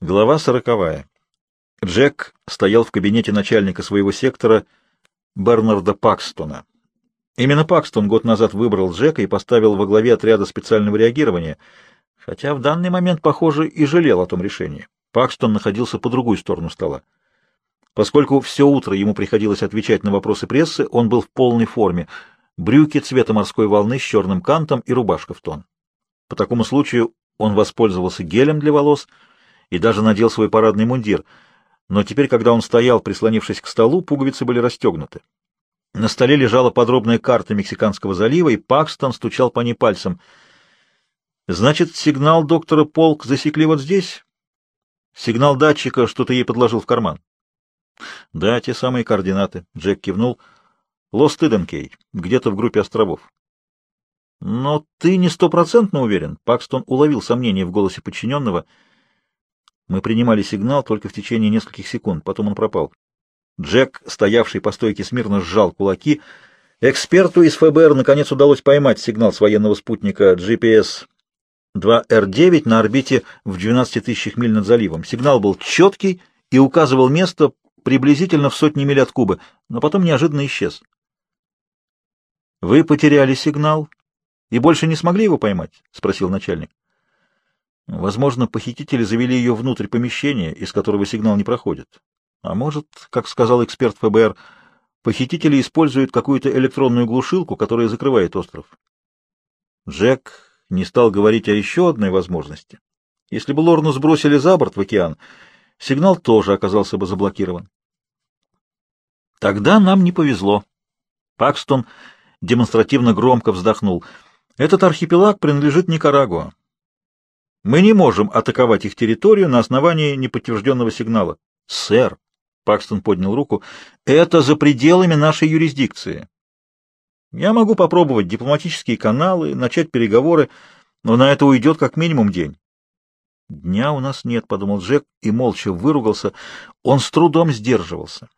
Глава сороковая. Джек стоял в кабинете начальника своего сектора Бернарда Пакстона. Именно Пакстон год назад выбрал Джека и поставил во главе отряда специального реагирования, хотя в данный момент, похоже, и жалел о том решении. Пакстон находился по другую сторону стола. Поскольку все утро ему приходилось отвечать на вопросы прессы, он был в полной форме. Брюки цвета морской волны с черным кантом и рубашка в тон. По такому случаю он воспользовался гелем для волос — и даже надел свой парадный мундир. Но теперь, когда он стоял, прислонившись к столу, пуговицы были расстегнуты. На столе лежала подробная карта Мексиканского залива, и Пакстон стучал по ней пальцем. «Значит, сигнал доктора Полк засекли вот здесь? Сигнал датчика, что ты ей подложил в карман?» «Да, те самые координаты», — Джек кивнул. «Лост Иденкей, где-то в группе островов». «Но ты не стопроцентно уверен?» Пакстон уловил сомнение в голосе подчиненного — мы принимали сигнал только в течение нескольких секунд, потом он пропал. Джек, стоявший по стойке смирно, сжал кулаки. Эксперту из ФБР наконец удалось поймать сигнал с военного спутника GPS 2R9 на орбите в 12 тысячах миль над заливом. Сигнал был четкий и указывал место приблизительно в сотни миль от Кубы, но потом неожиданно исчез. «Вы потеряли сигнал и больше не смогли его поймать?» — спросил начальник. Возможно, похитители завели ее внутрь помещения, из которого сигнал не проходит. А может, как сказал эксперт ФБР, похитители используют какую-то электронную глушилку, которая закрывает остров. Джек не стал говорить о еще одной возможности. Если бы Лорну сбросили за борт в океан, сигнал тоже оказался бы заблокирован. Тогда нам не повезло. Пакстон демонстративно громко вздохнул. Этот архипелаг принадлежит Никарагуа. Мы не можем атаковать их территорию на основании неподтвержденного сигнала. Сэр, Пакстон поднял руку, это за пределами нашей юрисдикции. Я могу попробовать дипломатические каналы, начать переговоры, но на это уйдет как минимум день. Дня у нас нет, подумал Джек и молча выругался. Он с трудом сдерживался.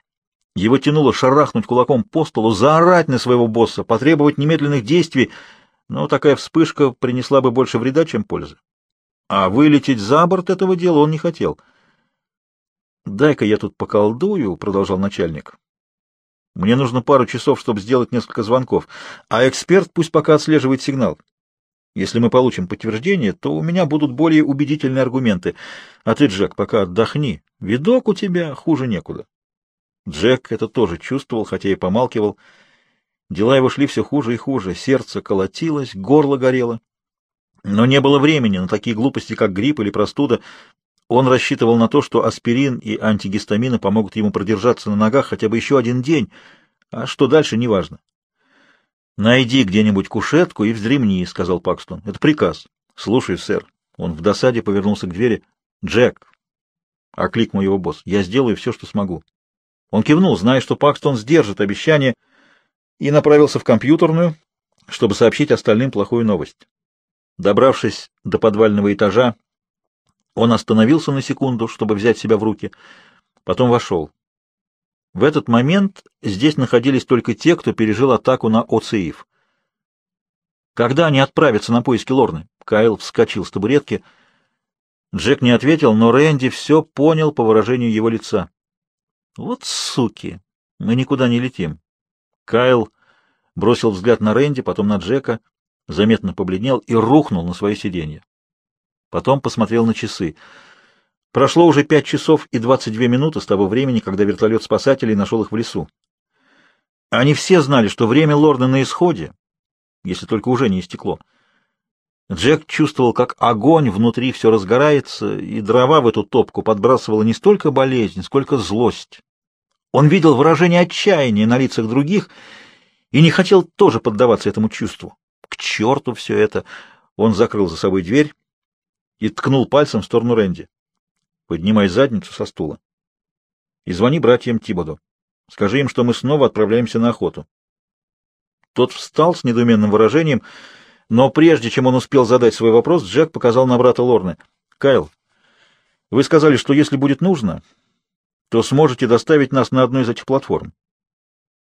Его тянуло шарахнуть кулаком по столу, заорать на своего босса, потребовать немедленных действий, но такая вспышка принесла бы больше вреда, чем пользы. А вылететь за борт этого дела он не хотел. «Дай-ка я тут поколдую», — продолжал начальник. «Мне нужно пару часов, чтобы сделать несколько звонков, а эксперт пусть пока отслеживает сигнал. Если мы получим подтверждение, то у меня будут более убедительные аргументы. А ты, Джек, пока отдохни. Видок у тебя хуже некуда». Джек это тоже чувствовал, хотя и помалкивал. Дела его шли все хуже и хуже. Сердце колотилось, горло горело. Но не было времени на такие глупости, как грипп или простуда. Он рассчитывал на то, что аспирин и антигистамины помогут ему продержаться на ногах хотя бы еще один день, а что дальше, неважно. «Найди где-нибудь кушетку и вздремни», — сказал Пакстон. «Это приказ». «Слушай, сэр». Он в досаде повернулся к двери. «Джек», — окликнул его босс, — «я сделаю все, что смогу». Он кивнул, зная, что Пакстон сдержит обещание, и направился в компьютерную, чтобы сообщить остальным плохую новость. Добравшись до подвального этажа, он остановился на секунду, чтобы взять себя в руки, потом вошел. В этот момент здесь находились только те, кто пережил атаку на ОЦИФ. Когда они отправятся на поиски Лорны? Кайл вскочил с табуретки. Джек не ответил, но Рэнди все понял по выражению его лица. «Вот суки! Мы никуда не летим!» Кайл бросил взгляд на Рэнди, потом на Джека заметно побледнел и рухнул на свое сиденье. Потом посмотрел на часы. Прошло уже пять часов и двадцать две минуты с того времени, когда вертолет спасателей нашел их в лесу. Они все знали, что время лорда на исходе, если только уже не истекло. Джек чувствовал, как огонь внутри все разгорается, и дрова в эту топку подбрасывала не столько болезнь, сколько злость. Он видел выражение отчаяния на лицах других и не хотел тоже поддаваться этому чувству. К черту все это! Он закрыл за собой дверь и ткнул пальцем в сторону Рэнди. Поднимай задницу со стула. И звони братьям Тибоду. Скажи им, что мы снова отправляемся на охоту. Тот встал с недоуменным выражением, но прежде чем он успел задать свой вопрос, Джек показал на брата Лорны. «Кайл, вы сказали, что если будет нужно, то сможете доставить нас на одну из этих платформ».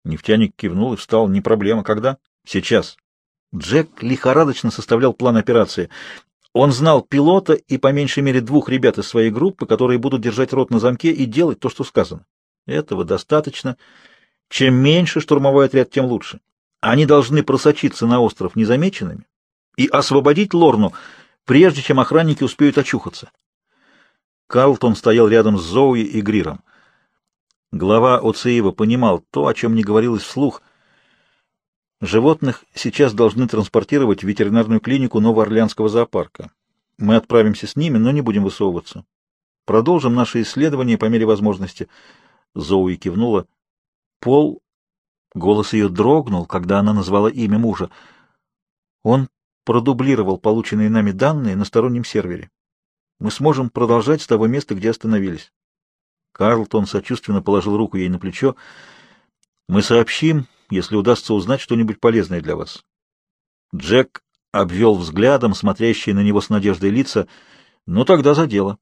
Нефтяник кивнул и встал. «Не проблема. Когда?» «Сейчас». Джек лихорадочно составлял план операции. Он знал пилота и по меньшей мере двух ребят из своей группы, которые будут держать рот на замке и делать то, что сказано. Этого достаточно. Чем меньше штурмовой отряд, тем лучше. Они должны просочиться на остров незамеченными и освободить Лорну, прежде чем охранники успеют очухаться. Карлтон стоял рядом с Зоуи и Гриром. Глава Оцеева понимал то, о чем не говорилось вслух. Животных сейчас должны транспортировать в ветеринарную клинику Новоорлеанского зоопарка. Мы отправимся с ними, но не будем высовываться. Продолжим наши исследования по мере возможности. Зоуи кивнула. Пол... Голос ее дрогнул, когда она назвала имя мужа. Он продублировал полученные нами данные на стороннем сервере. Мы сможем продолжать с того места, где остановились. Карлтон сочувственно положил руку ей на плечо. Мы сообщим, если удастся узнать что-нибудь полезное для вас. Джек обвел взглядом смотрящие на него с надеждой лица. Ну, тогда за дело.